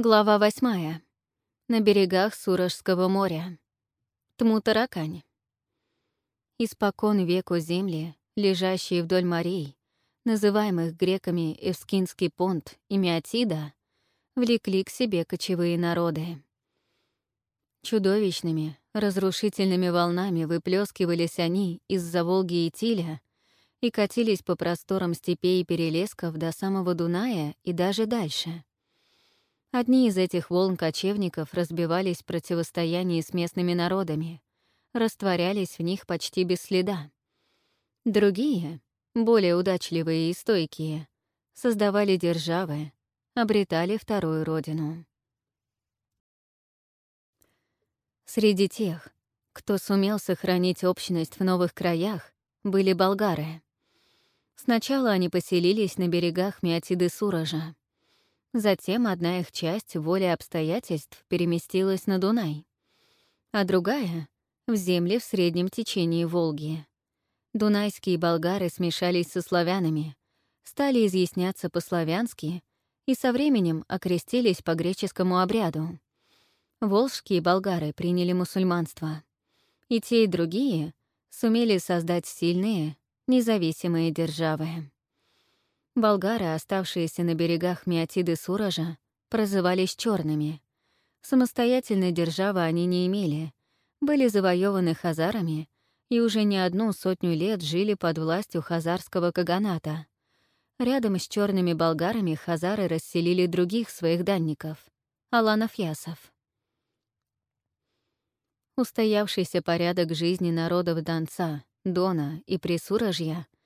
Глава восьмая. На берегах Сурожского моря. Тмутаракань. Испокон веку земли, лежащие вдоль морей, называемых греками Эвскинский понт и Миотида, влекли к себе кочевые народы. Чудовищными, разрушительными волнами выплескивались они из-за Волги и Тиля и катились по просторам степей и перелесков до самого Дуная и даже дальше — Одни из этих волн кочевников разбивались в противостоянии с местными народами, растворялись в них почти без следа. Другие, более удачливые и стойкие, создавали державы, обретали вторую родину. Среди тех, кто сумел сохранить общность в новых краях, были болгары. Сначала они поселились на берегах Миотиды Суража. Затем одна их часть волей обстоятельств переместилась на Дунай, а другая — в земли в среднем течении Волги. Дунайские болгары смешались со славянами, стали изъясняться по-славянски и со временем окрестились по греческому обряду. Волжские болгары приняли мусульманство. И те, и другие сумели создать сильные, независимые державы. Болгары, оставшиеся на берегах Миотиды Суража, прозывались черными. Самостоятельной державы они не имели, были завоеваны хазарами и уже не одну сотню лет жили под властью хазарского каганата. Рядом с черными болгарами хазары расселили других своих данников — аланов-ясов. Устоявшийся порядок жизни народов Донца, Дона и Присуражья —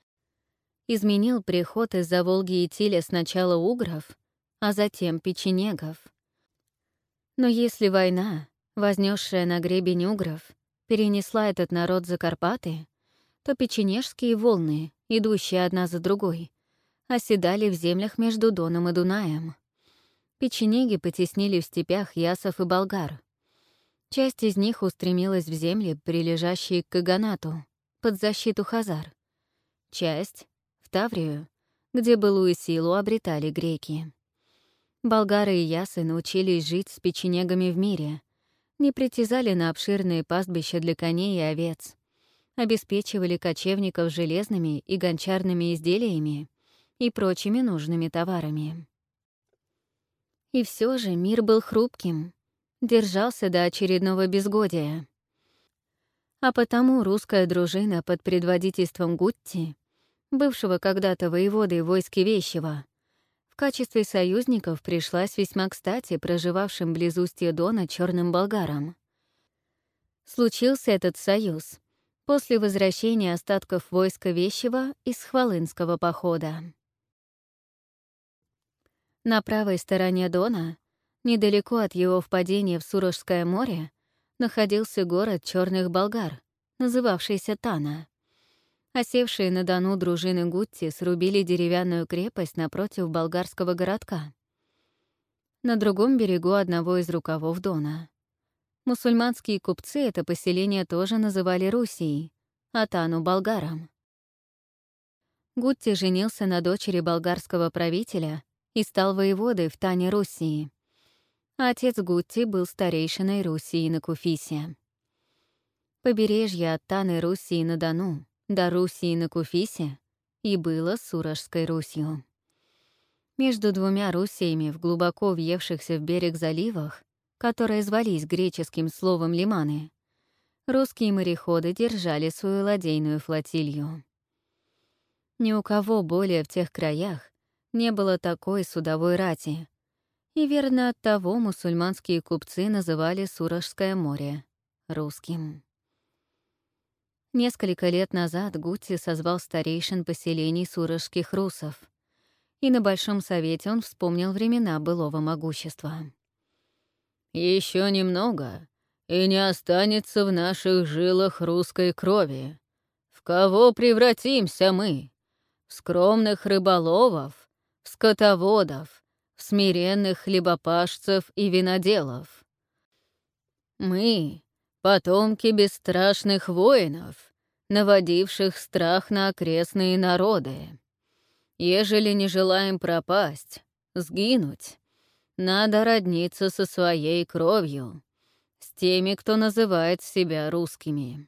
изменил приход из-за Волги и Тиля сначала угров, а затем печенегов. Но если война, вознесшая на гребень угров, перенесла этот народ за Карпаты, то печенежские волны, идущие одна за другой, оседали в землях между Доном и Дунаем. Печенеги потеснили в степях ясов и болгар. Часть из них устремилась в земли, прилежащие к Каганату, под защиту Хазар. Часть Таврию, где былую силу обретали греки. Болгары и ясы научились жить с печенегами в мире, не притязали на обширные пастбища для коней и овец, обеспечивали кочевников железными и гончарными изделиями и прочими нужными товарами. И все же мир был хрупким, держался до очередного безгодия. А потому русская дружина под предводительством Гутти бывшего когда-то воеводой войски Вещева, в качестве союзников пришлась весьма кстати проживавшим близ устья Дона черным болгарам. Случился этот союз после возвращения остатков войска Вещева из Хвалынского похода. На правой стороне Дона, недалеко от его впадения в Сурожское море, находился город черных болгар, называвшийся Тана. Осевшие на Дону дружины Гутти срубили деревянную крепость напротив болгарского городка. На другом берегу одного из рукавов Дона. Мусульманские купцы это поселение тоже называли Русией, а Тану — болгаром. Гутти женился на дочери болгарского правителя и стал воеводой в Тане Руссии. Отец Гутти был старейшиной Руссии на Куфисе. Побережье от Таны Руссии на Дону до Руси на Куфисе и было Сурожской Русью. Между двумя Русиями в глубоко въевшихся в берег заливах, которые звались греческим словом «лиманы», русские мореходы держали свою ладейную флотилью. Ни у кого более в тех краях не было такой судовой рати, и верно от того мусульманские купцы называли Сурожское море русским. Несколько лет назад Гути созвал старейшин поселений сурожских русов, и на Большом Совете он вспомнил времена былого могущества. Еще немного, и не останется в наших жилах русской крови. В кого превратимся мы? В скромных рыболовов, в скотоводов, в смиренных хлебопашцев и виноделов. Мы потомки бесстрашных воинов, наводивших страх на окрестные народы. Ежели не желаем пропасть, сгинуть, Надо родниться со своей кровью, с теми, кто называет себя русскими.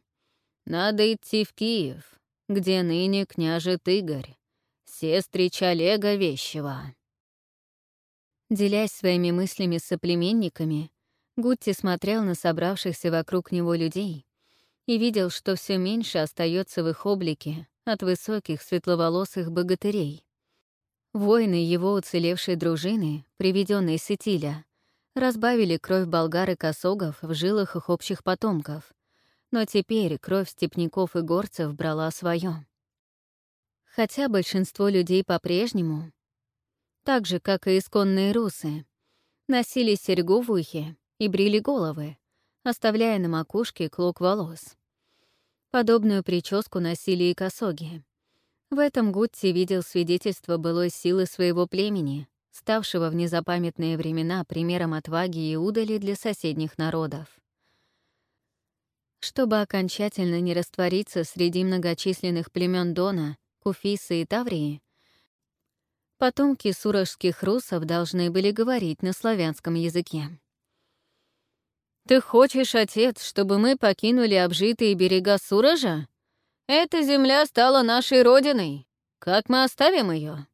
Надо идти в Киев, где ныне княжет Игорь, сестрич Олега Вещева. Делясь своими мыслями с соплеменниками, Гутти смотрел на собравшихся вокруг него людей и видел, что все меньше остается в их облике от высоких светловолосых богатырей. Воины его уцелевшей дружины, приведенные с Итиля, разбавили кровь болгар и косогов в жилах их общих потомков, но теперь кровь степняков и горцев брала свое. Хотя большинство людей по-прежнему, так же, как и исконные русы, носили серьгу в ухе и брили головы, оставляя на макушке клок волос. Подобную прическу носили и косоги. В этом Гутти видел свидетельство былой силы своего племени, ставшего в незапамятные времена примером отваги и удали для соседних народов. Чтобы окончательно не раствориться среди многочисленных племен Дона, Куфиса и Таврии, потомки сурожских русов должны были говорить на славянском языке. «Ты хочешь, отец, чтобы мы покинули обжитые берега Суража? Эта земля стала нашей родиной. Как мы оставим ее?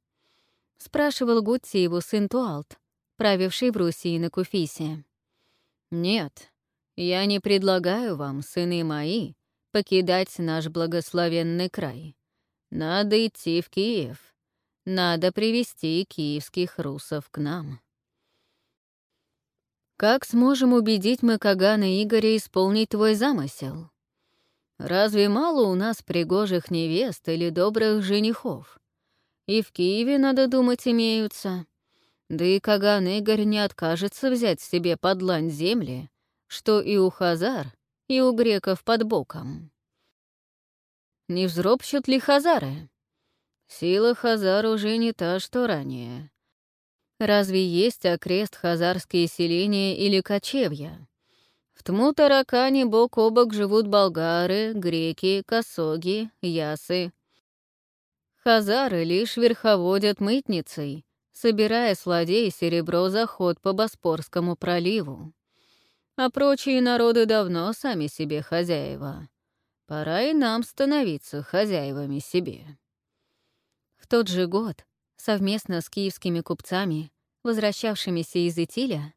спрашивал Гутси его сын Туалт, правивший в Руси на Куфисе. «Нет, я не предлагаю вам, сыны мои, покидать наш благословенный край. Надо идти в Киев. Надо привести киевских русов к нам». Как сможем убедить мы Игоря исполнить твой замысел? Разве мало у нас пригожих невест или добрых женихов? И в Киеве, надо думать, имеются. Да и Каган Игорь не откажется взять себе под лань земли, что и у хазар, и у греков под боком. Не взропщут ли хазары? Сила хазар уже не та, что ранее. Разве есть окрест хазарские селения или кочевья? В Тму-Таракане бок о бок живут болгары, греки, косоги, ясы. Хазары лишь верховодят мытницей, собирая с ладей серебро за ход по Боспорскому проливу. А прочие народы давно сами себе хозяева. Пора и нам становиться хозяевами себе. В тот же год совместно с киевскими купцами, возвращавшимися из Итиля,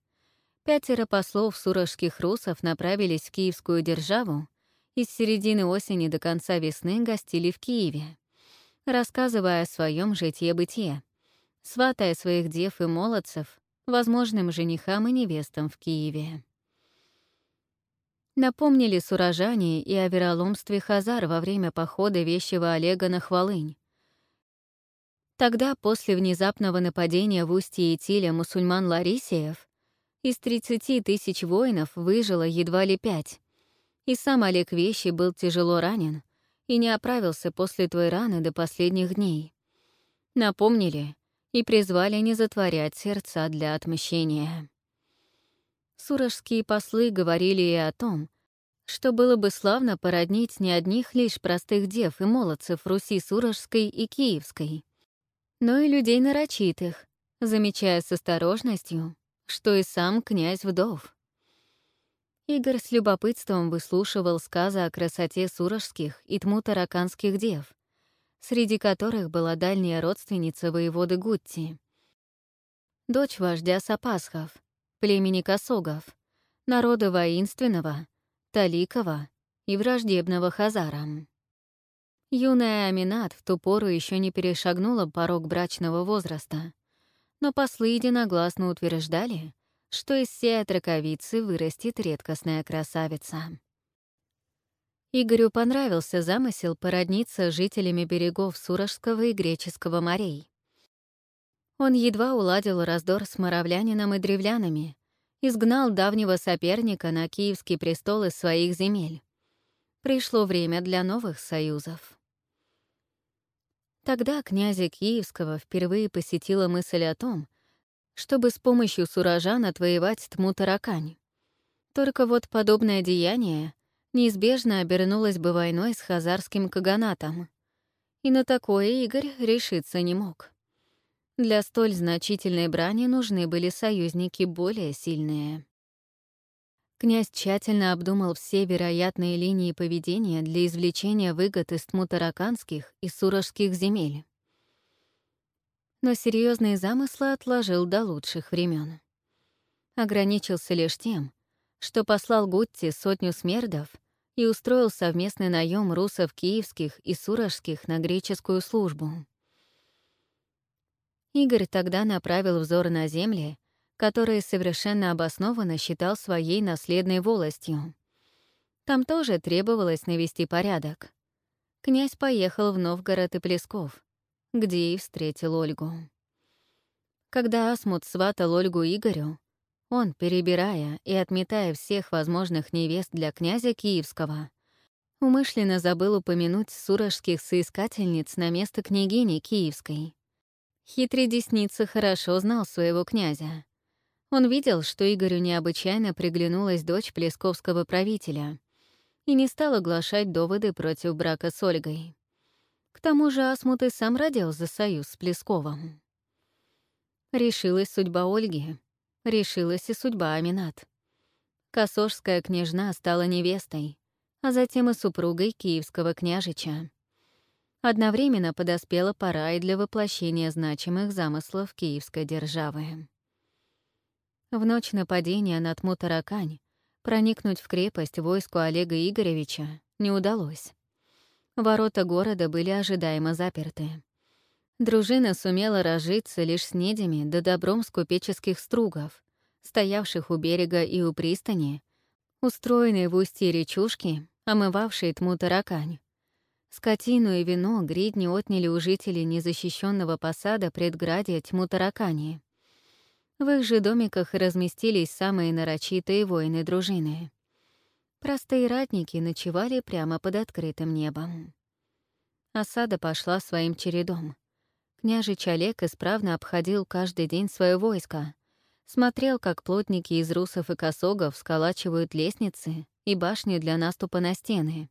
пятеро послов сурожских русов направились в Киевскую державу и с середины осени до конца весны гостили в Киеве, рассказывая о своем житье-бытие, сватая своих дев и молодцев возможным женихам и невестам в Киеве. Напомнили сурожане и о вероломстве Хазар во время похода вещего Олега на Хвалынь, Тогда, после внезапного нападения в устье Итиля мусульман Ларисиев, из 30 тысяч воинов выжило едва ли пять. И сам Олег Вещи был тяжело ранен и не оправился после той раны до последних дней. Напомнили и призвали не затворять сердца для отмщения. Сурожские послы говорили и о том, что было бы славно породнить не одних лишь простых дев и молодцев Руси Сурожской и Киевской, но и людей нарочитых, замечая с осторожностью, что и сам князь вдов. Игорь с любопытством выслушивал сказы о красоте сурожских и тмутараканских дев, среди которых была дальняя родственница воеводы Гутти. Дочь вождя Сапасхов, племени Косогов, народа воинственного, Таликова и враждебного Хазарам. Юная Аминат в ту пору еще не перешагнула порог брачного возраста, но послы единогласно утверждали, что из всей отраковицы вырастет редкостная красавица. Игорю понравился замысел породниться с жителями берегов Сурожского и Греческого морей. Он едва уладил раздор с моравлянином и древлянами, изгнал давнего соперника на киевский престол из своих земель. Пришло время для новых союзов. Тогда князя Киевского впервые посетила мысль о том, чтобы с помощью сурожан отвоевать Тму-Таракань. Только вот подобное деяние неизбежно обернулось бы войной с хазарским каганатом. И на такое Игорь решиться не мог. Для столь значительной брани нужны были союзники более сильные. Князь тщательно обдумал все вероятные линии поведения для извлечения выгод из тмутараканских и сурожских земель. Но серьезные замыслы отложил до лучших времен. Ограничился лишь тем, что послал Гутти сотню смердов и устроил совместный наем русов киевских и сурожских на греческую службу. Игорь тогда направил взор на земли, которые совершенно обоснованно считал своей наследной волостью. Там тоже требовалось навести порядок. Князь поехал в Новгород и Плесков, где и встретил Ольгу. Когда Асмут сватал Ольгу Игорю, он, перебирая и отметая всех возможных невест для князя Киевского, умышленно забыл упомянуть сурожских соискательниц на место княгини Киевской. Хитрый десница хорошо знал своего князя. Он видел, что Игорю необычайно приглянулась дочь плесковского правителя и не стал оглашать доводы против брака с Ольгой. К тому же Асмут и сам родил за союз с Плесковым. Решилась судьба Ольги, решилась и судьба Аминат. Косожская княжна стала невестой, а затем и супругой киевского княжича. Одновременно подоспела пора и для воплощения значимых замыслов киевской державы. В ночь нападения на Тмутаракань проникнуть в крепость войску Олега Игоревича не удалось. Ворота города были ожидаемо заперты. Дружина сумела разжиться лишь с недями да добром с купеческих стругов, стоявших у берега и у пристани, устроенной в устье речушки, омывавшей тму таракань. Скотину и вино гридни отняли у жителей незащищенного посада предградия тьму таракани. В их же домиках разместились самые нарочитые воины дружины. Простые ратники ночевали прямо под открытым небом. Осада пошла своим чередом. Княжич Олег исправно обходил каждый день свое войско, смотрел, как плотники из русов и косогов сколачивают лестницы и башни для наступа на стены.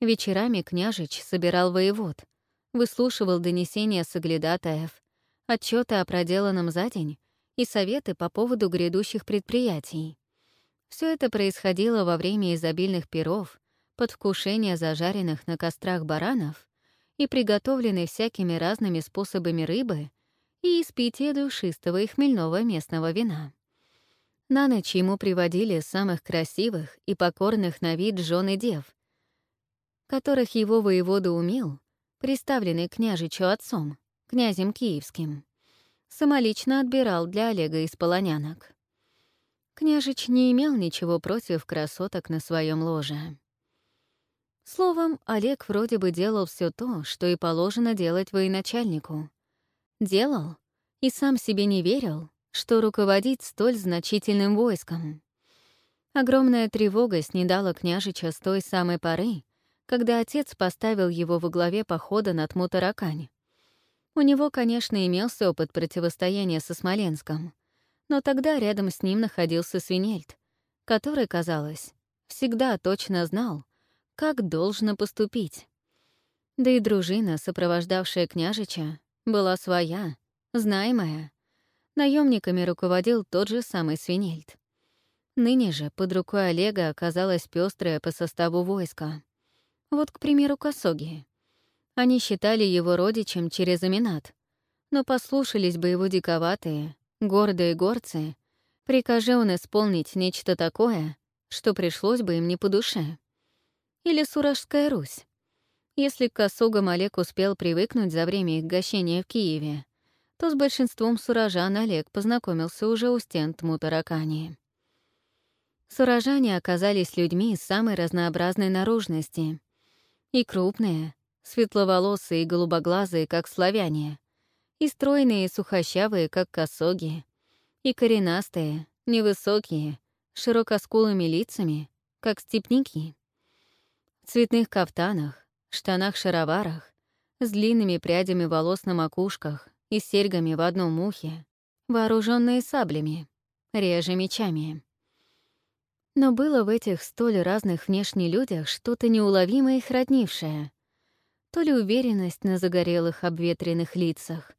Вечерами княжич собирал воевод, выслушивал донесения соглядатаев, отчеты о проделанном за день и советы по поводу грядущих предприятий. Все это происходило во время изобильных пиров, под вкушение зажаренных на кострах баранов и приготовленной всякими разными способами рыбы и из питья душистого и хмельного местного вина. На ночь ему приводили самых красивых и покорных на вид жен и дев, которых его воевода умел, приставленный княжичу отцом, князем киевским, самолично отбирал для Олега из полонянок. Княжич не имел ничего против красоток на своем ложе. Словом, Олег вроде бы делал все то, что и положено делать военачальнику. Делал и сам себе не верил, что руководить столь значительным войском. Огромная тревога снедала княжича с той самой поры, когда отец поставил его во главе похода на Тмутаракань. У него, конечно, имелся опыт противостояния со Смоленском, но тогда рядом с ним находился Свинельд, который, казалось, всегда точно знал, как должно поступить. Да и дружина, сопровождавшая княжича, была своя, знаемая. Наемниками руководил тот же самый Свинельд. Ныне же под рукой Олега оказалась пестрая по составу войска. Вот, к примеру, Косоги. Они считали его родичем через Аминат, но послушались бы его диковатые, гордые горцы, прикажи он исполнить нечто такое, что пришлось бы им не по душе или Суражская Русь. Если к косугам Олег успел привыкнуть за время их гощения в Киеве, то с большинством суражан Олег познакомился уже у стен Тмутаракани. Суражане оказались людьми из самой разнообразной наружности. И крупные, светловолосые и голубоглазые, как славяне, и стройные и сухощавые, как косоги, и коренастые, невысокие, широкоскулыми лицами, как степники цветных кафтанах, штанах-шароварах, с длинными прядями волос на макушках и серьгами в одном ухе, вооруженные саблями, реже мечами. Но было в этих столь разных внешне людях что-то неуловимое их роднившее. То ли уверенность на загорелых обветренных лицах,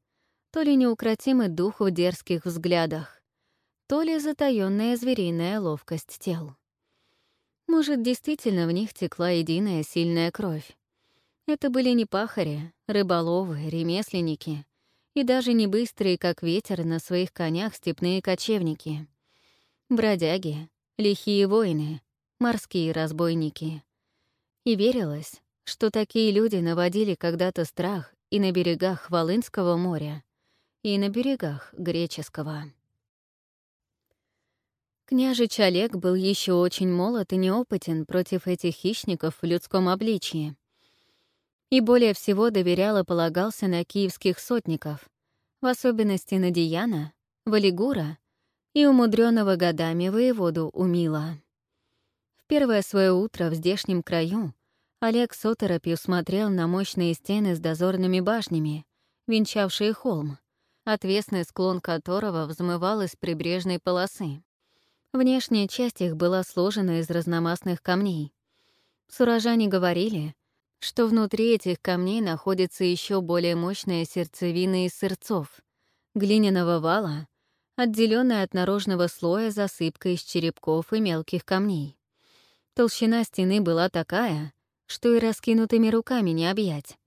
то ли неукротимый дух в дерзких взглядах, то ли затаённая звериная ловкость тел. Может, действительно в них текла единая сильная кровь. Это были не пахари, рыболовы, ремесленники и даже не быстрые, как ветер, на своих конях степные кочевники. Бродяги, лихие воины, морские разбойники. И верилось, что такие люди наводили когда-то страх и на берегах Волынского моря, и на берегах Греческого. Княжич Олег был еще очень молод и неопытен против этих хищников в людском обличии. И более всего доверял и полагался на киевских сотников, в особенности на Дияна, Валигура и умудренного годами воеводу Умила. В первое свое утро в здешнем краю Олег с оторопью смотрел на мощные стены с дозорными башнями, венчавшие холм, отвесный склон которого взмывал из прибрежной полосы. Внешняя часть их была сложена из разномастных камней. Сурожане говорили, что внутри этих камней находится еще более мощная сердцевина из сырцов, глиняного вала, отделенная от наружного слоя засыпкой из черепков и мелких камней. Толщина стены была такая, что и раскинутыми руками не объять.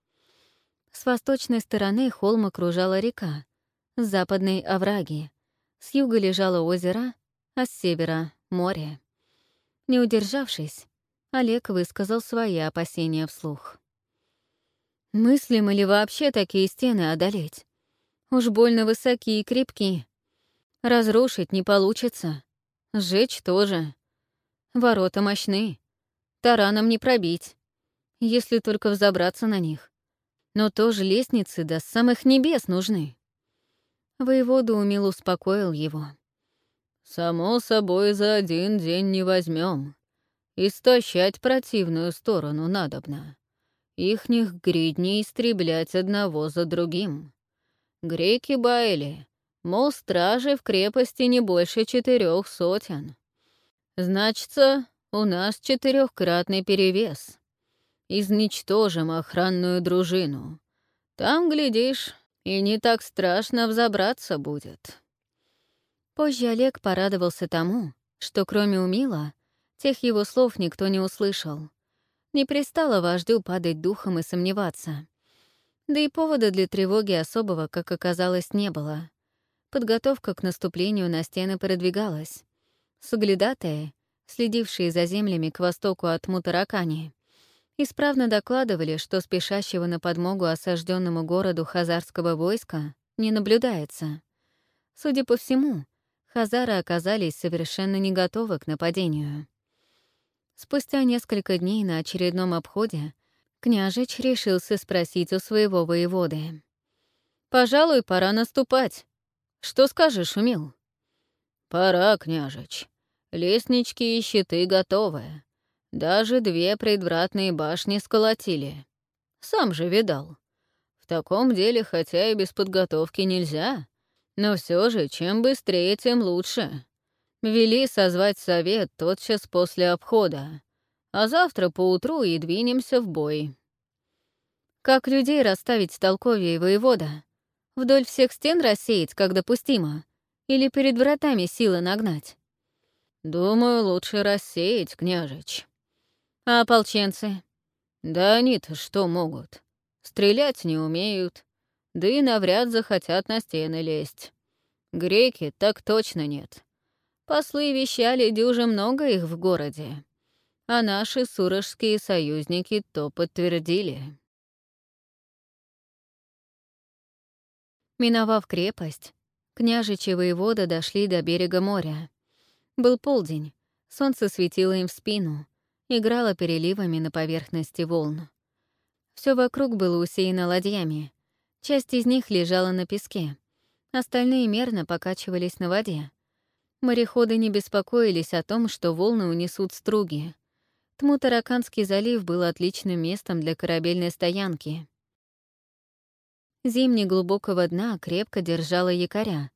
С восточной стороны холм окружала река, с западной — овраги, с юга лежало озеро, а с севера — море. Не удержавшись, Олег высказал свои опасения вслух. «Мыслим ли вообще такие стены одолеть? Уж больно высокие и крепкие. Разрушить не получится. Сжечь тоже. Ворота мощны. Тараном не пробить, если только взобраться на них. Но тоже лестницы до самых небес нужны». Воевода умел успокоил его. «Само собой, за один день не возьмем. Истощать противную сторону надобно. Ихних гридней истреблять одного за другим. Греки баяли, мол, стражи в крепости не больше четырех сотен. Значится, у нас четырехкратный перевес. Изничтожим охранную дружину. Там, глядишь, и не так страшно взобраться будет. Позже Олег порадовался тому, что кроме Умила Тех его слов никто не услышал. Не пристало вождю падать духом и сомневаться. Да и повода для тревоги особого, как оказалось, не было. Подготовка к наступлению на стены продвигалась. Суглядатые, следившие за землями к востоку от Мутаракани, исправно докладывали, что спешащего на подмогу осажденному городу хазарского войска не наблюдается. Судя по всему, хазары оказались совершенно не готовы к нападению. Спустя несколько дней на очередном обходе княжич решился спросить у своего воеводы. «Пожалуй, пора наступать. Что скажешь, Умил?» «Пора, княжич. Лестнички и щиты готовы. Даже две предвратные башни сколотили. Сам же видал. В таком деле, хотя и без подготовки нельзя, но все же, чем быстрее, тем лучше. Вели созвать совет тотчас после обхода, а завтра поутру и двинемся в бой. Как людей расставить толковее воевода? Вдоль всех стен рассеять, как допустимо? Или перед вратами силы нагнать? Думаю, лучше рассеять, княжич. А ополченцы? Да они-то что могут? Стрелять не умеют, да и навряд захотят на стены лезть. Греки так точно нет. Послы вещали дюже много их в городе, а наши сурожские союзники то подтвердили. Миновав крепость, княжичи воевода дошли до берега моря. Был полдень, солнце светило им в спину, играло переливами на поверхности волн. Все вокруг было усеяно ладьями. Часть из них лежала на песке, остальные мерно покачивались на воде. Мореходы не беспокоились о том, что волны унесут струги. Тмутараканский залив был отличным местом для корабельной стоянки. Зимни глубокого дна крепко держала якоря.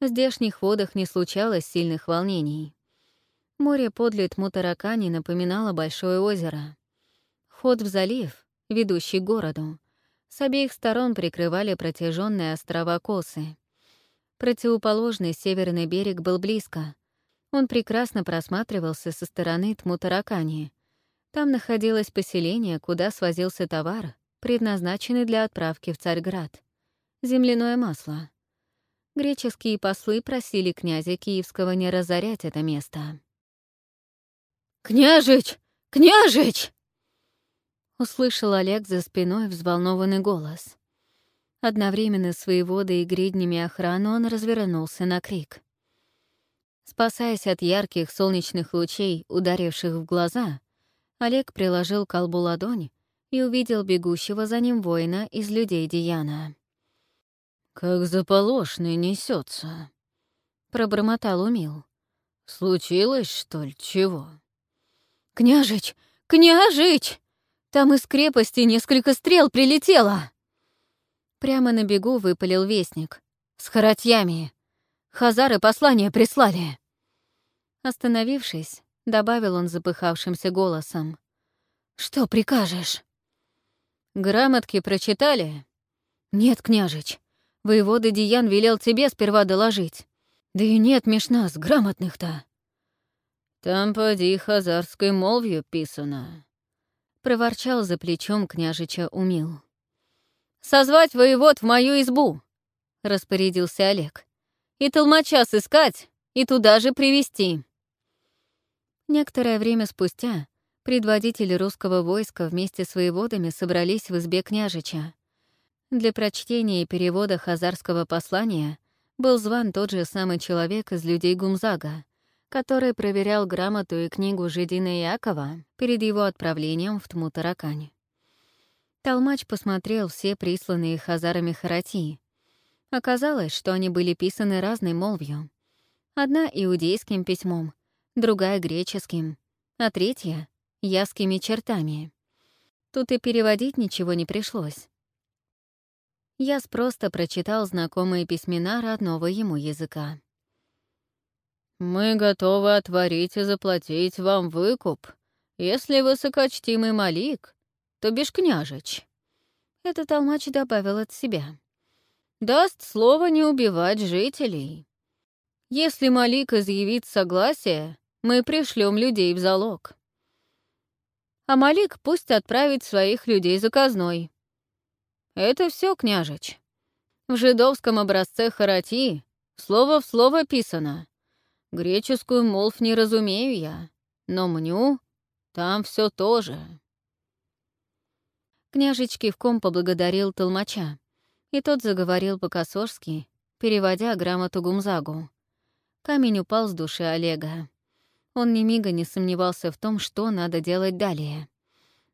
В здешних водах не случалось сильных волнений. Море подле Тмутаракани напоминало большое озеро. Ход в залив, ведущий к городу, С обеих сторон прикрывали протяженные острова Косы. Противоположный северный берег был близко. Он прекрасно просматривался со стороны Тмутаракани. Там находилось поселение, куда свозился товар, предназначенный для отправки в Царьград. Земляное масло. Греческие послы просили князя Киевского не разорять это место. «Княжич! Княжич!» Услышал Олег за спиной взволнованный голос. Одновременно с воеводой и гриднями охрану он развернулся на крик. Спасаясь от ярких солнечных лучей, ударивших в глаза, Олег приложил колбу ладонь и увидел бегущего за ним воина из людей Дияна. «Как заполошный несется, пробормотал Умил. «Случилось, что ли, чего?» «Княжич! Княжич!» Там из крепости несколько стрел прилетело!» Прямо на бегу выпалил вестник. «С харатьями! Хазары послание прислали!» Остановившись, добавил он запыхавшимся голосом. «Что прикажешь?» «Грамотки прочитали?» «Нет, княжич. Воевода Диян велел тебе сперва доложить. Да и нет меж нас грамотных-то». «Там поди хазарской молвью писано», проворчал за плечом княжича Умил. «Созвать воевод в мою избу!» — распорядился Олег. «И толмача сыскать, и туда же привести Некоторое время спустя предводители русского войска вместе с воеводами собрались в избе княжича. Для прочтения и перевода хазарского послания был зван тот же самый человек из людей Гумзага, который проверял грамоту и книгу Жидина Якова перед его отправлением в Тмутаракань. Толмач посмотрел все присланные хазарами харатии. Оказалось, что они были писаны разной молвью. Одна — иудейским письмом, другая — греческим, а третья — яскими чертами. Тут и переводить ничего не пришлось. Яс просто прочитал знакомые письмена родного ему языка. «Мы готовы отворить и заплатить вам выкуп, если высокочтимый Малик, то бишь княжич». Это толмач добавил от себя. «Даст слово не убивать жителей. Если Малик изъявит согласие, мы пришлем людей в залог. А Малик пусть отправит своих людей заказной. Это все, княжич. В жидовском образце Харати слово в слово писано. Греческую молв не разумею я, но мню там все тоже. Княжич кивком поблагодарил толмача, и тот заговорил по-косорски, переводя грамоту Гумзагу. Камень упал с души Олега. Он ни мига не сомневался в том, что надо делать далее.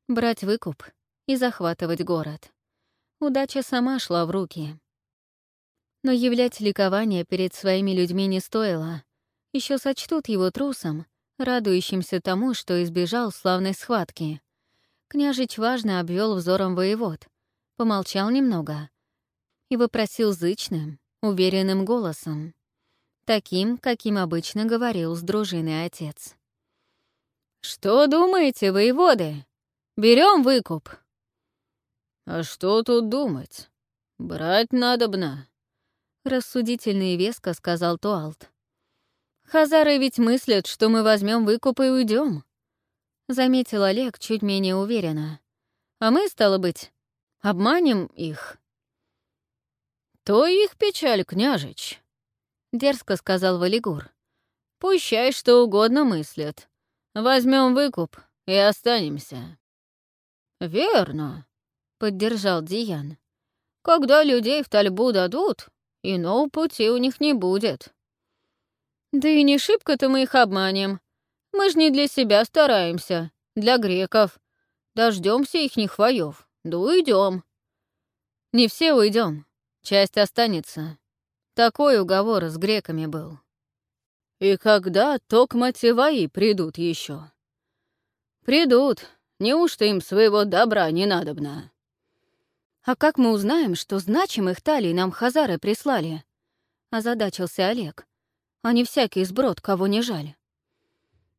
Брать выкуп и захватывать город. Удача сама шла в руки. Но являть ликование перед своими людьми не стоило еще сочтут его трусом, радующимся тому, что избежал славной схватки. Княжич важно обвел взором воевод, помолчал немного и вопросил зычным, уверенным голосом, таким, каким обычно говорил с дружиной отец. «Что думаете, воеводы? Берем выкуп?» «А что тут думать? Брать надобно», — рассудительно и веско сказал Туалт. Хазары ведь мыслят, что мы возьмем выкуп и уйдем. Заметил Олег чуть менее уверенно. А мы, стало быть, обманем их. То их печаль, княжич, дерзко сказал Валигур. Пущай что угодно мыслят. Возьмем выкуп и останемся. Верно, поддержал Диян. Когда людей в тальбу дадут, иного пути у них не будет. Да и не шибко-то мы их обманем. Мы ж не для себя стараемся, для греков. Дождемся ихних воев, да уйдем. Не все уйдем, часть останется. Такой уговор с греками был. И когда токматеваи придут еще? Придут. Неужто им своего добра не надобно? А как мы узнаем, что значимых талий нам хазары прислали? Озадачился Олег а не всякий сброд, кого не жаль.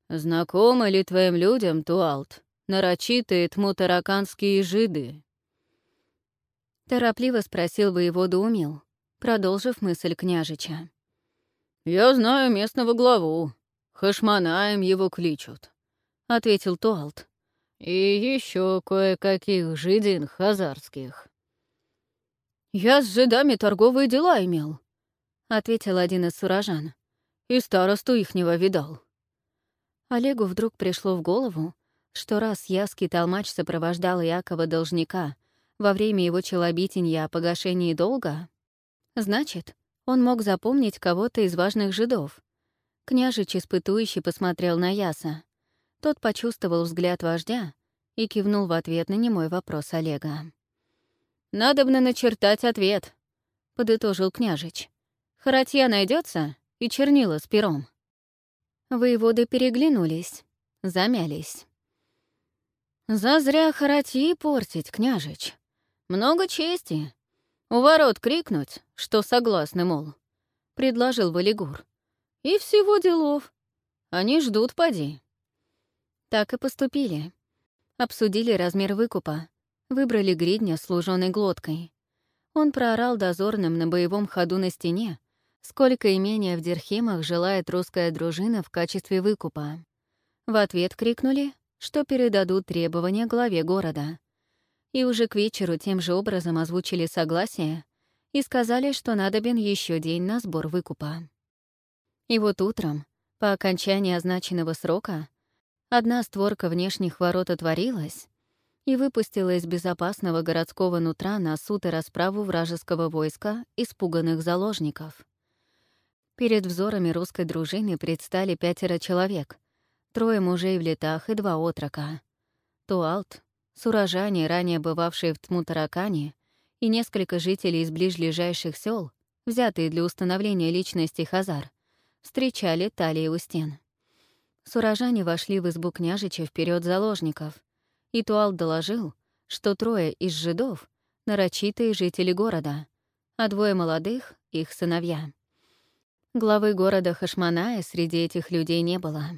Знакомы ли твоим людям, Туалт, нарочитые тмутараканские жиды? Торопливо спросил воевода Умил, продолжив мысль княжича. «Я знаю местного главу. Хашманаем его кличут», — ответил Туалт. «И еще кое-каких жидин хазарских». «Я с жидами торговые дела имел», — ответил один из суражан. «И старосту ихнего видал». Олегу вдруг пришло в голову, что раз Яский толмач сопровождал Якова должника во время его челобитенья о погашении долга, значит, он мог запомнить кого-то из важных жидов. Княжич испытующий посмотрел на Яса. Тот почувствовал взгляд вождя и кивнул в ответ на немой вопрос Олега. «Надобно начертать ответ», — подытожил княжич. «Харатья найдется и чернила с пером». Воеводы переглянулись, замялись. «Зазря харатьи портить, княжич. Много чести. У ворот крикнуть, что согласны, мол», — предложил Валигур. «И всего делов. Они ждут, поди». Так и поступили. Обсудили размер выкупа, Выбрали гридня с глоткой. Он проорал дозорным на боевом ходу на стене, сколько имения в Дерхемах желает русская дружина в качестве выкупа. В ответ крикнули, что передадут требования главе города. И уже к вечеру тем же образом озвучили согласие и сказали, что надобен еще день на сбор выкупа. И вот утром, по окончании означенного срока, одна створка внешних ворот отворилась, и выпустила из безопасного городского нутра на суд и расправу вражеского войска испуганных заложников. Перед взорами русской дружины предстали пятеро человек, трое мужей в летах и два отрока. Туалт, сурожане, ранее бывавшие в Тмутаракане, и несколько жителей из ближайших сел, взятые для установления личности Хазар, встречали талии у стен. Сурожане вошли в избу княжича вперед заложников — и Туал доложил, что трое из жидов — нарочитые жители города, а двое молодых — их сыновья. Главы города Хашманая среди этих людей не было.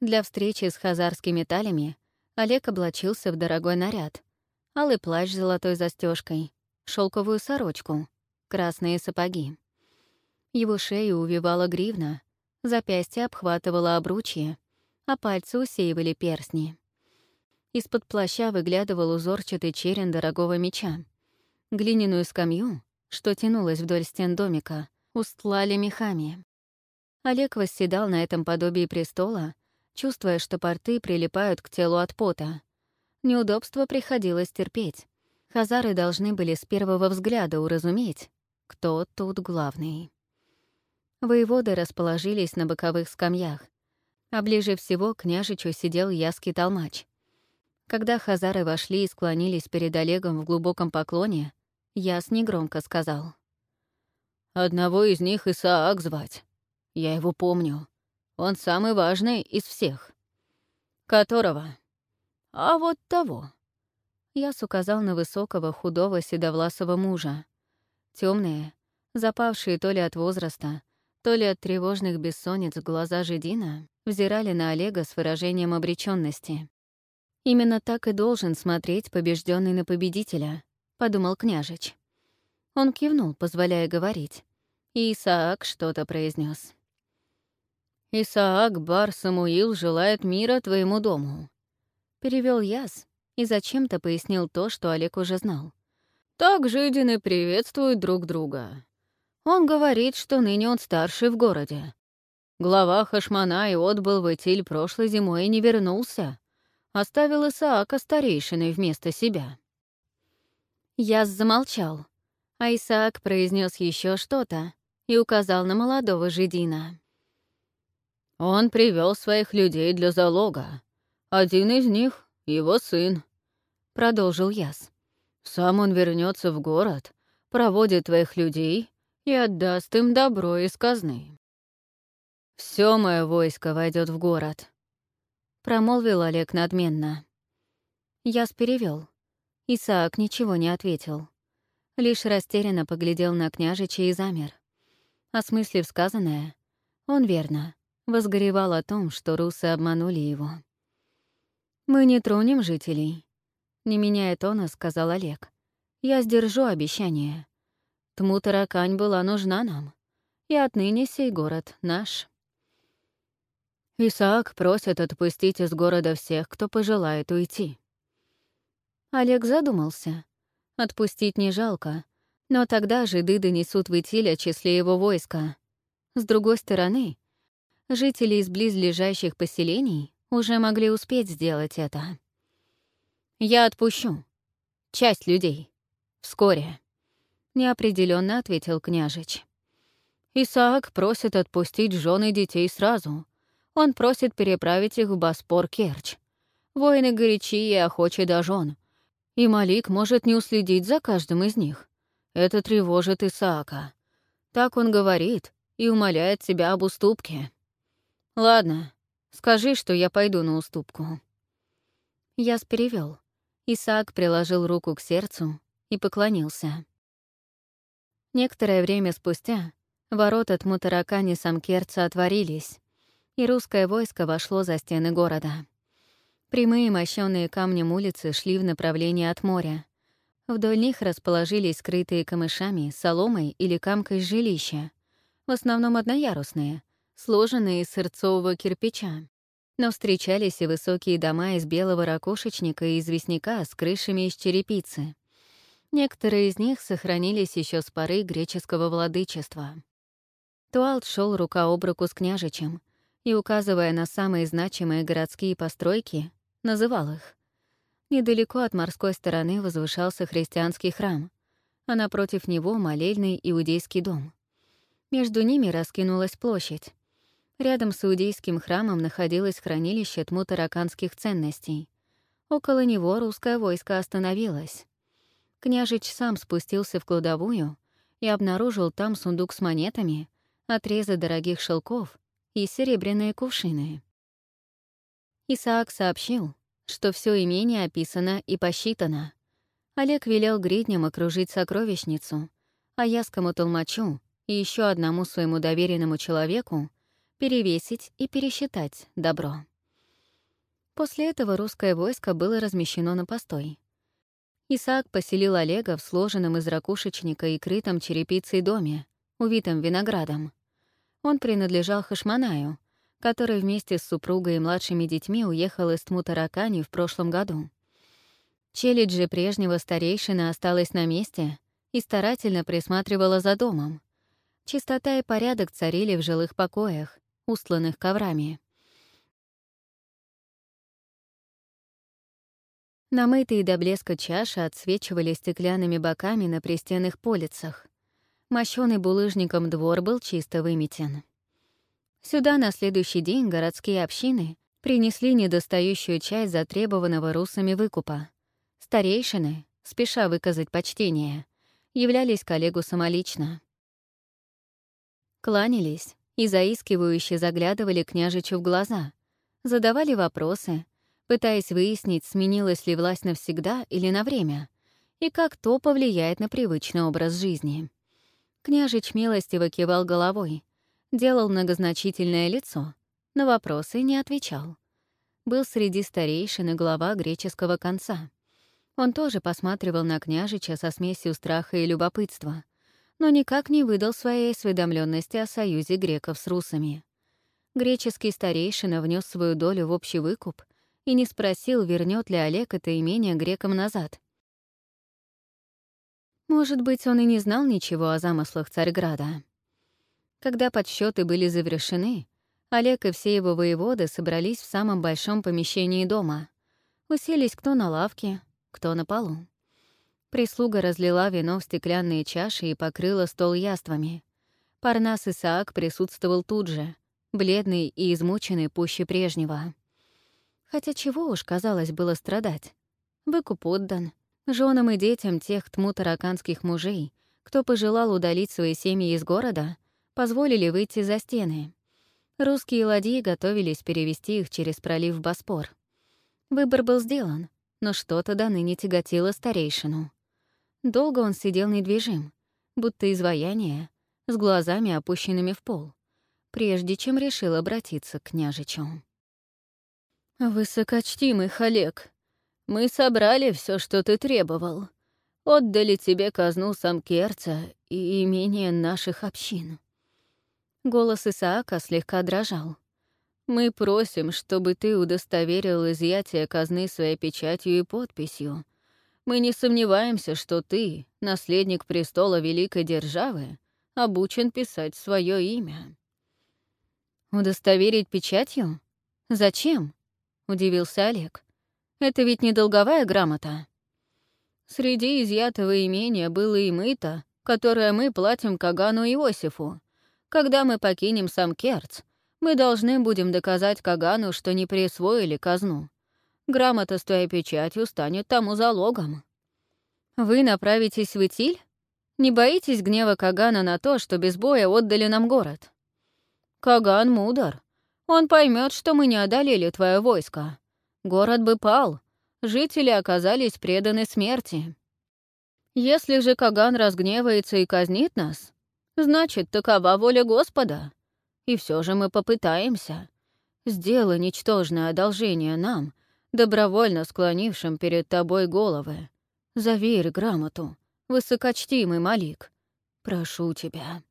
Для встречи с хазарскими талями Олег облачился в дорогой наряд, алый плащ с золотой застежкой, шелковую сорочку, красные сапоги. Его шею увивала гривна, запястье обхватывало обручье, а пальцы усеивали перстни. Из-под плаща выглядывал узорчатый черен дорогого меча. Глиняную скамью, что тянулась вдоль стен домика, устлали мехами. Олег восседал на этом подобии престола, чувствуя, что порты прилипают к телу от пота. Неудобство приходилось терпеть. Хазары должны были с первого взгляда уразуметь, кто тут главный. Воеводы расположились на боковых скамьях, а ближе всего к княжичу сидел яский толмач. Когда хазары вошли и склонились перед Олегом в глубоком поклоне, Яс негромко сказал. «Одного из них Исаак звать. Я его помню. Он самый важный из всех. Которого? А вот того». Яс указал на высокого, худого, седовласого мужа. Темные, запавшие то ли от возраста, то ли от тревожных бессонниц глаза Жидина, взирали на Олега с выражением обреченности. Именно так и должен смотреть побежденный на победителя, подумал княжич. Он кивнул, позволяя говорить. И Исаак что-то произнес. «Исаак Бар Самуил желает мира твоему дому», — перевел Яс и зачем-то пояснил то, что Олег уже знал. «Так жидины приветствуют друг друга. Он говорит, что ныне он старший в городе. Глава Хашмана и отбыл в Этиль прошлой зимой и не вернулся оставил Исаака старейшиной вместо себя. Я замолчал, а Исаак произнес еще что-то и указал на молодого жидина. «Он привел своих людей для залога. Один из них — его сын», — продолжил Яс. «Сам он вернется в город, проводит твоих людей и отдаст им добро из казны. Все мое войско войдет в город, — промолвил Олег надменно. Яс перевел. Исаак ничего не ответил. Лишь растерянно поглядел на княжича и замер. Осмыслив сказанное, он верно возгоревал о том, что русы обманули его. «Мы не тронем жителей», — не меняя тона, сказал Олег. Я сдержу обещание. Тму-таракань была нужна нам, и отныне сей город наш. Исаак просит отпустить из города всех, кто пожелает уйти. Олег задумался. Отпустить не жалко, но тогда жиды донесут в Итиль о числе его войска. С другой стороны, жители из близлежащих поселений уже могли успеть сделать это. «Я отпущу. Часть людей. Вскоре», — неопределенно ответил княжич. «Исаак просит отпустить жены детей сразу», он просит переправить их в Боспор-Керчь. Воины горячие и охочи до жен. И Малик может не уследить за каждым из них. Это тревожит Исаака. Так он говорит и умоляет себя об уступке. «Ладно, скажи, что я пойду на уступку». Яс перевел. Исаак приложил руку к сердцу и поклонился. Некоторое время спустя ворота Тмутаракани Самкерца отворились, и русское войско вошло за стены города. Прямые мощённые камнем улицы шли в направлении от моря. Вдоль них расположились скрытые камышами, соломой или камкой жилища, в основном одноярусные, сложенные из сырцового кирпича. Но встречались и высокие дома из белого ракушечника и известняка с крышами из черепицы. Некоторые из них сохранились еще с поры греческого владычества. Туалт шел рука об руку с княжичем, и, указывая на самые значимые городские постройки, называл их. Недалеко от морской стороны возвышался христианский храм, а напротив него — молельный иудейский дом. Между ними раскинулась площадь. Рядом с иудейским храмом находилось хранилище тмутараканских ценностей. Около него русское войско остановилось. Княжич сам спустился в кладовую и обнаружил там сундук с монетами, отрезы дорогих шелков и серебряные кувшины. Исаак сообщил, что все имение описано и посчитано. Олег велел гридням окружить сокровищницу, а яскому толмачу и еще одному своему доверенному человеку перевесить и пересчитать добро. После этого русское войско было размещено на постой. Исаак поселил Олега в сложенном из ракушечника и крытом черепицей доме, увитом виноградом. Он принадлежал Хашманаю, который вместе с супругой и младшими детьми уехал из Тмутаракани в прошлом году. Челядь же прежнего старейшина осталась на месте и старательно присматривала за домом. Чистота и порядок царили в жилых покоях, устланных коврами. Намытые до блеска чаши отсвечивали стеклянными боками на пристенных полицах. Мощёный булыжником двор был чисто выметен. Сюда на следующий день городские общины принесли недостающую часть затребованного русами выкупа. Старейшины, спеша выказать почтение, являлись коллегу самолично. Кланялись и заискивающе заглядывали княжичу в глаза, задавали вопросы, пытаясь выяснить, сменилась ли власть навсегда или на время, и как то повлияет на привычный образ жизни. Княжич милостиво кивал головой, делал многозначительное лицо, на вопросы не отвечал. Был среди старейшин и глава греческого конца. Он тоже посматривал на княжича со смесью страха и любопытства, но никак не выдал своей осведомленности о союзе греков с русами. Греческий старейшина внес свою долю в общий выкуп и не спросил, вернет ли Олег это имение грекам назад — может быть, он и не знал ничего о замыслах Царьграда. Когда подсчеты были завершены, Олег и все его воеводы собрались в самом большом помещении дома. Уселись кто на лавке, кто на полу. Прислуга разлила вино в стеклянные чаши и покрыла стол яствами. Парнас Исаак присутствовал тут же, бледный и измученный пуще прежнего. Хотя чего уж, казалось, было страдать. Выкуп отдан, Женам и детям тех тму-тараканских мужей, кто пожелал удалить свои семьи из города, позволили выйти за стены. Русские ладьи готовились перевести их через пролив Боспор. Выбор был сделан, но что-то до ныне тяготило старейшину. Долго он сидел недвижим, будто изваяние, с глазами опущенными в пол, прежде чем решил обратиться к княжичу. «Высокочтимый Халек, мы собрали все, что ты требовал. отдали тебе казну Самкерца и имение наших общин». Голос Исаака слегка дрожал. «Мы просим, чтобы ты удостоверил изъятие казны своей печатью и подписью. Мы не сомневаемся, что ты, наследник престола Великой Державы, обучен писать свое имя». «Удостоверить печатью? Зачем?» — удивился Олег. «Это ведь не долговая грамота». Среди изъятого имения было и мыто, которое мы платим Кагану Иосифу. Когда мы покинем сам Керц, мы должны будем доказать Кагану, что не присвоили казну. Грамота с твоей печатью станет тому залогом. Вы направитесь в Итиль? Не боитесь гнева Кагана на то, что без боя отдали нам город? Каган мудр. Он поймет, что мы не одолели твое войско. Город бы пал, жители оказались преданы смерти. Если же Каган разгневается и казнит нас, значит, такова воля Господа. И все же мы попытаемся. Сделай ничтожное одолжение нам, добровольно склонившим перед тобой головы. Заверь грамоту, высокочтимый Малик. Прошу тебя.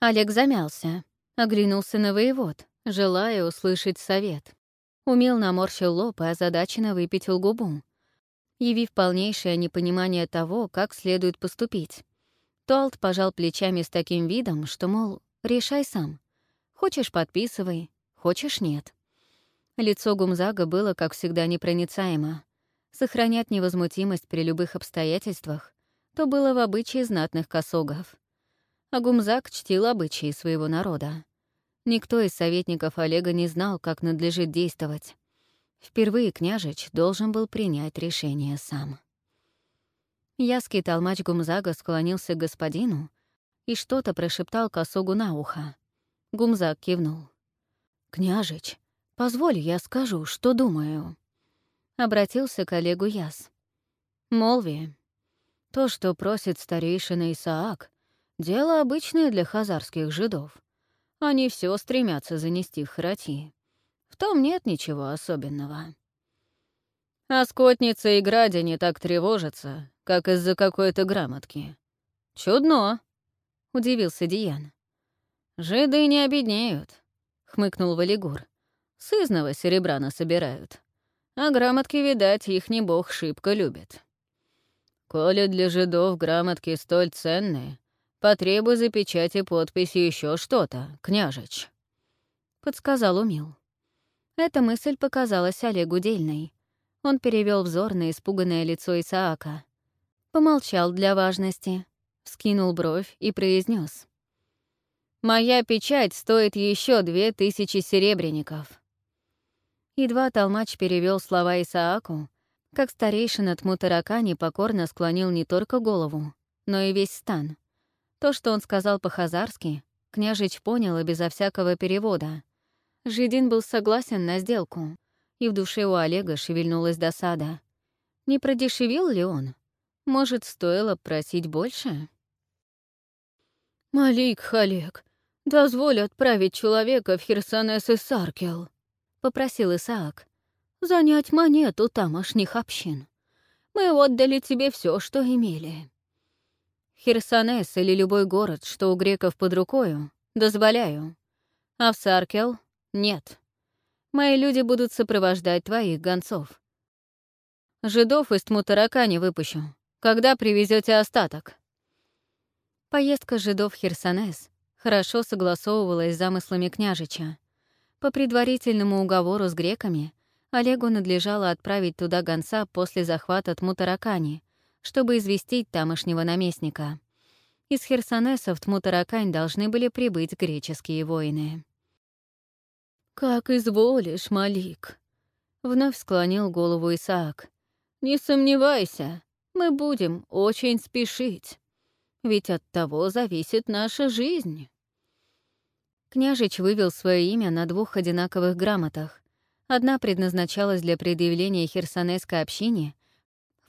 Олег замялся, оглянулся на воевод, желая услышать совет. Умел наморщил лоб и озадаченно выпятил губу, явив полнейшее непонимание того, как следует поступить. Толт пожал плечами с таким видом, что, мол, решай сам. Хочешь — подписывай, хочешь — нет. Лицо Гумзага было, как всегда, непроницаемо. Сохранять невозмутимость при любых обстоятельствах то было в обычае знатных косогов. А Гумзак чтил обычаи своего народа. Никто из советников Олега не знал, как надлежит действовать. Впервые княжич должен был принять решение сам. Яский толмач Гумзага склонился к господину и что-то прошептал косогу на ухо. Гумзаг кивнул. «Княжич, позволь, я скажу, что думаю». Обратился к Олегу Яс. «Молви, то, что просит старейшина Исаак, дело обычное для хазарских жидов. Они все стремятся занести в храти. В том нет ничего особенного. А скотница и градя не так тревожатся, как из-за какой-то грамотки. Чудно, — удивился Диан. «Жиды не обеднеют», — хмыкнул Валигур. «Сызного серебра насобирают. А грамотки, видать, их не бог шибко любит. Коли для жидов грамотки столь ценные, Потребуй за печать и подпись еще что-то, княжич», — подсказал Умил. Эта мысль показалась Олегу дельной. Он перевел взор на испуганное лицо Исаака. Помолчал для важности, скинул бровь и произнес: «Моя печать стоит еще две тысячи серебряников». Едва толмач перевел слова Исааку, как старейшина Тмутаракани покорно склонил не только голову, но и весь стан — то, что он сказал по-хазарски, княжич понял и безо всякого перевода. Жидин был согласен на сделку, и в душе у Олега шевельнулась досада. Не продешевил ли он? Может, стоило просить больше? «Малик Халек, дозволь отправить человека в Херсонес и Саркел», — попросил Исаак. «Занять монету тамошних общин. Мы отдали тебе все, что имели». Херсонес или любой город, что у греков под рукою, дозволяю. А в Саркел — нет. Мои люди будут сопровождать твоих гонцов. Жидов из Тмутарака не выпущу. Когда привезете остаток? Поездка жидов в Херсонес хорошо согласовывалась с замыслами княжича. По предварительному уговору с греками Олегу надлежало отправить туда гонца после захвата Тмутаракани, чтобы известить тамошнего наместника. Из Херсонеса в Тмутаракань должны были прибыть греческие воины. «Как изволишь, Малик», — вновь склонил голову Исаак. «Не сомневайся, мы будем очень спешить, ведь от того зависит наша жизнь». Княжич вывел свое имя на двух одинаковых грамотах. Одна предназначалась для предъявления херсонесской общине,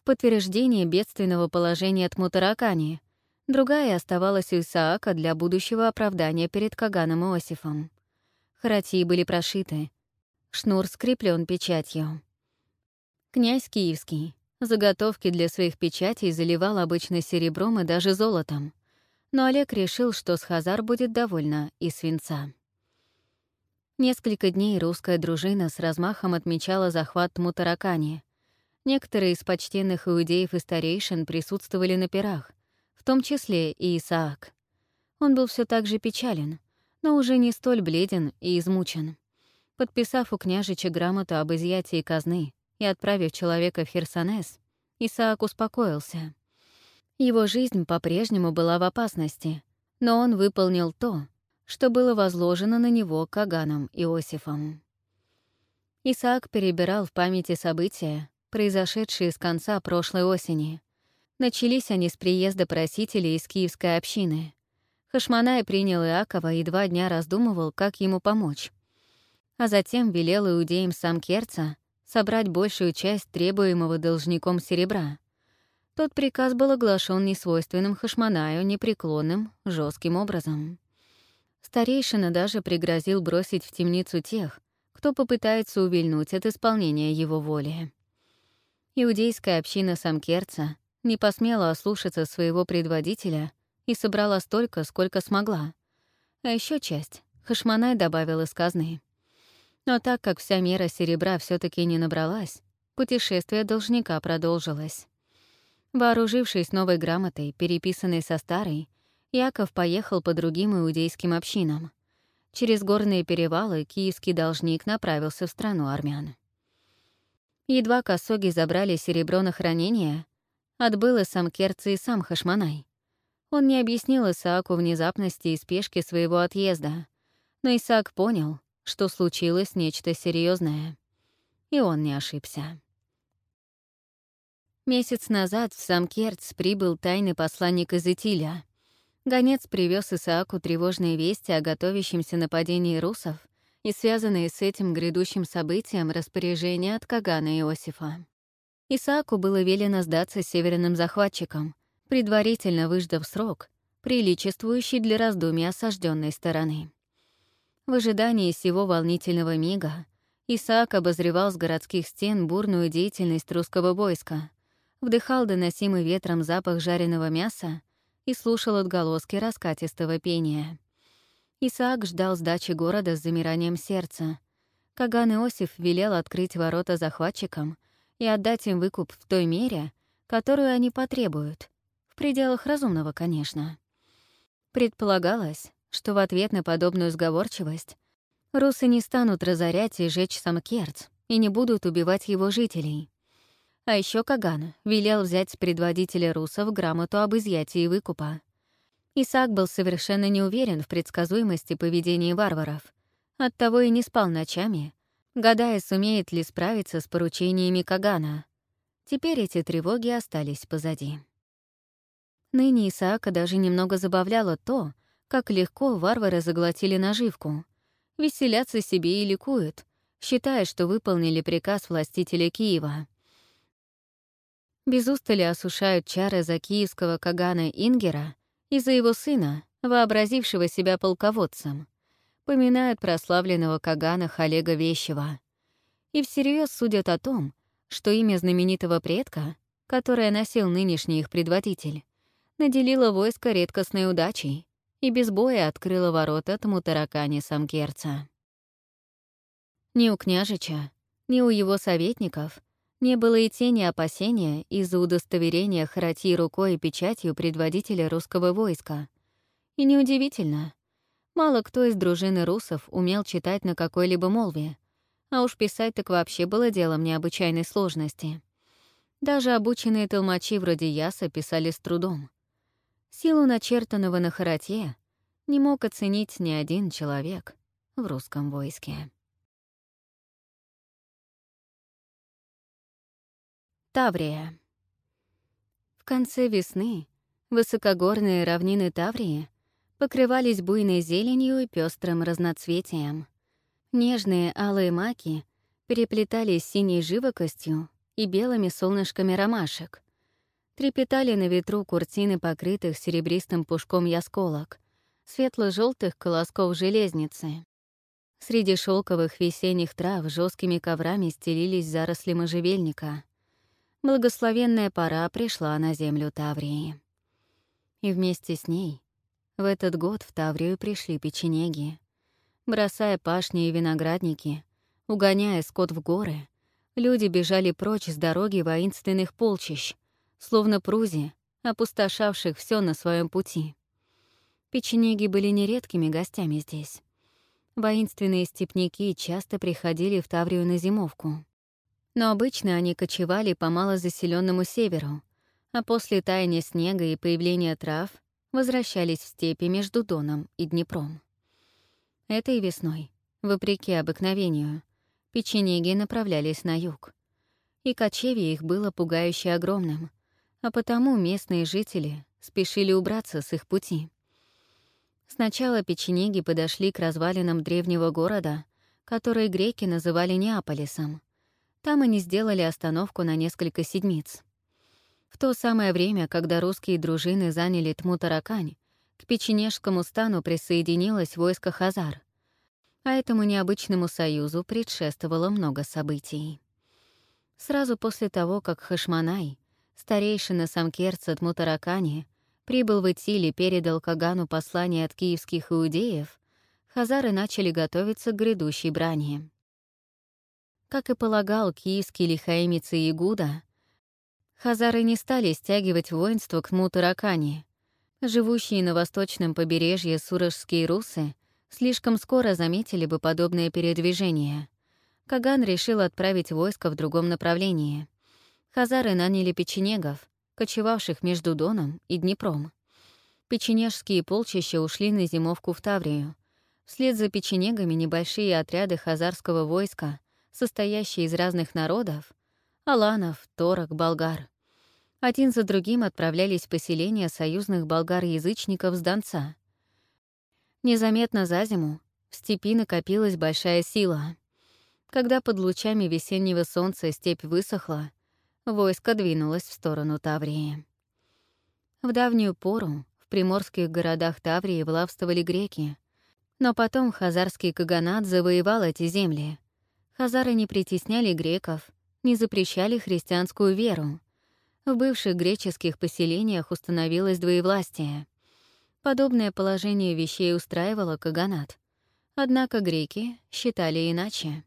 подтверждение бедственного положения от Мутаракани, другая оставалась у Исаака для будущего оправдания перед Каганом Иосифом. Харатии были прошиты, шнур скреплен печатью. Князь Киевский, Заготовки для своих печатей заливал обычно серебром и даже золотом. Но Олег решил, что с Хазар будет довольна и свинца. Несколько дней русская дружина с размахом отмечала захват Мутаракани. Некоторые из почтенных иудеев и старейшин присутствовали на пирах, в том числе и Исаак. Он был все так же печален, но уже не столь бледен и измучен. Подписав у княжича грамоту об изъятии казны и отправив человека в Херсонес, Исаак успокоился. Его жизнь по-прежнему была в опасности, но он выполнил то, что было возложено на него Каганом Иосифом. Исаак перебирал в памяти события, произошедшие с конца прошлой осени. Начались они с приезда просителей из киевской общины. Хашманай принял Иакова и два дня раздумывал, как ему помочь. А затем велел иудеям Самкерца собрать большую часть требуемого должником серебра. Тот приказ был оглашен несвойственным Хашманаю непреклонным, жестким образом. Старейшина даже пригрозил бросить в темницу тех, кто попытается увильнуть от исполнения его воли. Иудейская община Самкерца не посмела ослушаться своего предводителя и собрала столько, сколько смогла. А еще часть Хашманай добавил из казны. Но так как вся мера серебра все таки не набралась, путешествие должника продолжилось. Вооружившись новой грамотой, переписанной со старой, Яков поехал по другим иудейским общинам. Через горные перевалы киевский должник направился в страну армян. Едва косоги забрали серебро на хранение, отбыл и сам Керци и сам Хашманай. Он не объяснил Исааку внезапности и спешки своего отъезда, но Исаак понял, что случилось нечто серьезное, И он не ошибся. Месяц назад в Самкерц прибыл тайный посланник из Итиля. Гонец привез Исааку тревожные вести о готовящемся нападении русов и связанные с этим грядущим событием распоряжения от Кагана Иосифа. Исааку было велено сдаться северным захватчикам, предварительно выждав срок, приличествующий для раздумий осажденной стороны. В ожидании сего волнительного мига Исаак обозревал с городских стен бурную деятельность русского войска, вдыхал доносимый ветром запах жареного мяса и слушал отголоски раскатистого пения. Исаак ждал сдачи города с замиранием сердца. Каган Иосиф велел открыть ворота захватчикам и отдать им выкуп в той мере, которую они потребуют, пределах разумного, конечно. Предполагалось, что в ответ на подобную сговорчивость русы не станут разорять и жечь Самкерц и не будут убивать его жителей. А еще Каган велел взять с предводителя русов грамоту об изъятии выкупа. Исаак был совершенно не уверен в предсказуемости поведения варваров, оттого и не спал ночами, гадая, сумеет ли справиться с поручениями Кагана. Теперь эти тревоги остались позади. Ныне Исаака даже немного забавляло то, как легко варвары заглотили наживку, веселятся себе и ликуют, считая, что выполнили приказ властителя Киева — без устали осушают чары за киевского Кагана Ингера и за его сына, вообразившего себя полководцем. Поминают прославленного Кагана Халега Вещева. И всерьез судят о том, что имя знаменитого предка, которое носил нынешний их предводитель, наделило войско редкостной удачей и без боя открыло ворота тому таракане Самкерца. Ни у княжича, ни у его советников — не было и тени опасения из-за удостоверения Харати рукой и печатью предводителя русского войска. И неудивительно. Мало кто из дружины русов умел читать на какой-либо молве, а уж писать так вообще было делом необычайной сложности. Даже обученные толмачи вроде Яса писали с трудом. Силу начертанного на Харатье не мог оценить ни один человек в русском войске. Таврия. В конце весны высокогорные равнины Таврии покрывались буйной зеленью и пестрым разноцветием. Нежные алые маки переплетались синей живокостью и белыми солнышками ромашек. Трепетали на ветру куртины покрытых серебристым пушком ясколок, светло желтых колосков железницы. Среди шелковых весенних трав жесткими коврами стелились заросли можжевельника — благословенная пора пришла на землю Таврии. И вместе с ней в этот год в Таврию пришли печенеги. Бросая пашни и виноградники, угоняя скот в горы, люди бежали прочь с дороги воинственных полчищ, словно прузи, опустошавших все на своем пути. Печенеги были нередкими гостями здесь. Воинственные степняки часто приходили в Таврию на зимовку. Но обычно они кочевали по малозаселенному северу, а после таяния снега и появления трав возвращались в степи между Доном и Днепром. Этой весной, вопреки обыкновению, печенеги направлялись на юг. И кочевье их было пугающе огромным, а потому местные жители спешили убраться с их пути. Сначала печенеги подошли к развалинам древнего города, который греки называли Неаполисом. Там они сделали остановку на несколько седмиц. В то самое время, когда русские дружины заняли Тмутаракань, к печенежскому стану присоединилось войско Хазар. А этому необычному союзу предшествовало много событий. Сразу после того, как Хашманай, старейшина самкерца Тмутаракани, прибыл в Итиль и передал Кагану послание от киевских иудеев, хазары начали готовиться к грядущей брани. Как и полагал киевский лихаимец Игуда, Хазары не стали стягивать воинство к Мутаракане. Живущие на восточном побережье сурожские русы слишком скоро заметили бы подобное передвижение. Каган решил отправить войско в другом направлении. Хазары наняли печенегов, кочевавших между Доном и Днепром. Печенежские полчища ушли на зимовку в Таврию. Вслед за печенегами небольшие отряды хазарского войска, состоящие из разных народов, аланов, торок, болгар. Один за другим отправлялись в поселения союзных болгар-язычников с Донца. Незаметно за зиму в степи накопилась большая сила. Когда под лучами весеннего солнца степь высохла, войско двинулось в сторону Таврии. В давнюю пору в приморских городах Таврии влавствовали греки, но потом хазарский каганат завоевал эти земли. Хазары не притесняли греков, не запрещали христианскую веру. В бывших греческих поселениях установилось двоевластие. Подобное положение вещей устраивало Каганат. Однако греки считали иначе.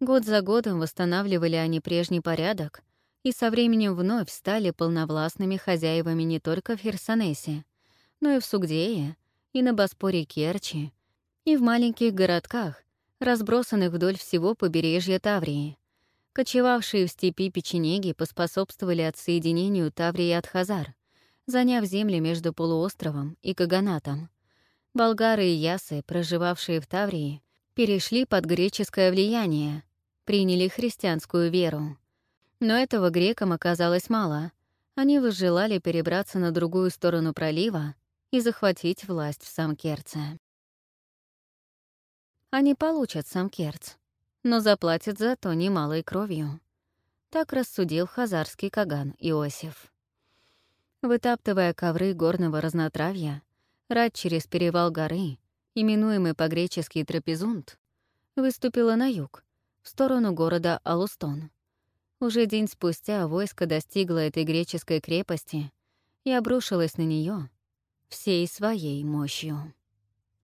Год за годом восстанавливали они прежний порядок и со временем вновь стали полновластными хозяевами не только в Херсонесе, но и в Сугдее, и на Боспоре Керчи, и в маленьких городках, разбросанных вдоль всего побережья Таврии. Кочевавшие в степи печенеги поспособствовали отсоединению Таврии от Хазар, заняв земли между полуостровом и Каганатом. Болгары и ясы, проживавшие в Таврии, перешли под греческое влияние, приняли христианскую веру. Но этого грекам оказалось мало. Они возжелали перебраться на другую сторону пролива и захватить власть в Самкерце. Они получат Самкерц, но заплатит за то немалой кровью. Так рассудил хазарский каган Иосиф. Вытаптывая ковры горного разнотравья, рать через перевал горы, именуемый по-гречески Трапезунд, выступила на юг, в сторону города Алустон. Уже день спустя войско достигло этой греческой крепости и обрушилось на нее всей своей мощью.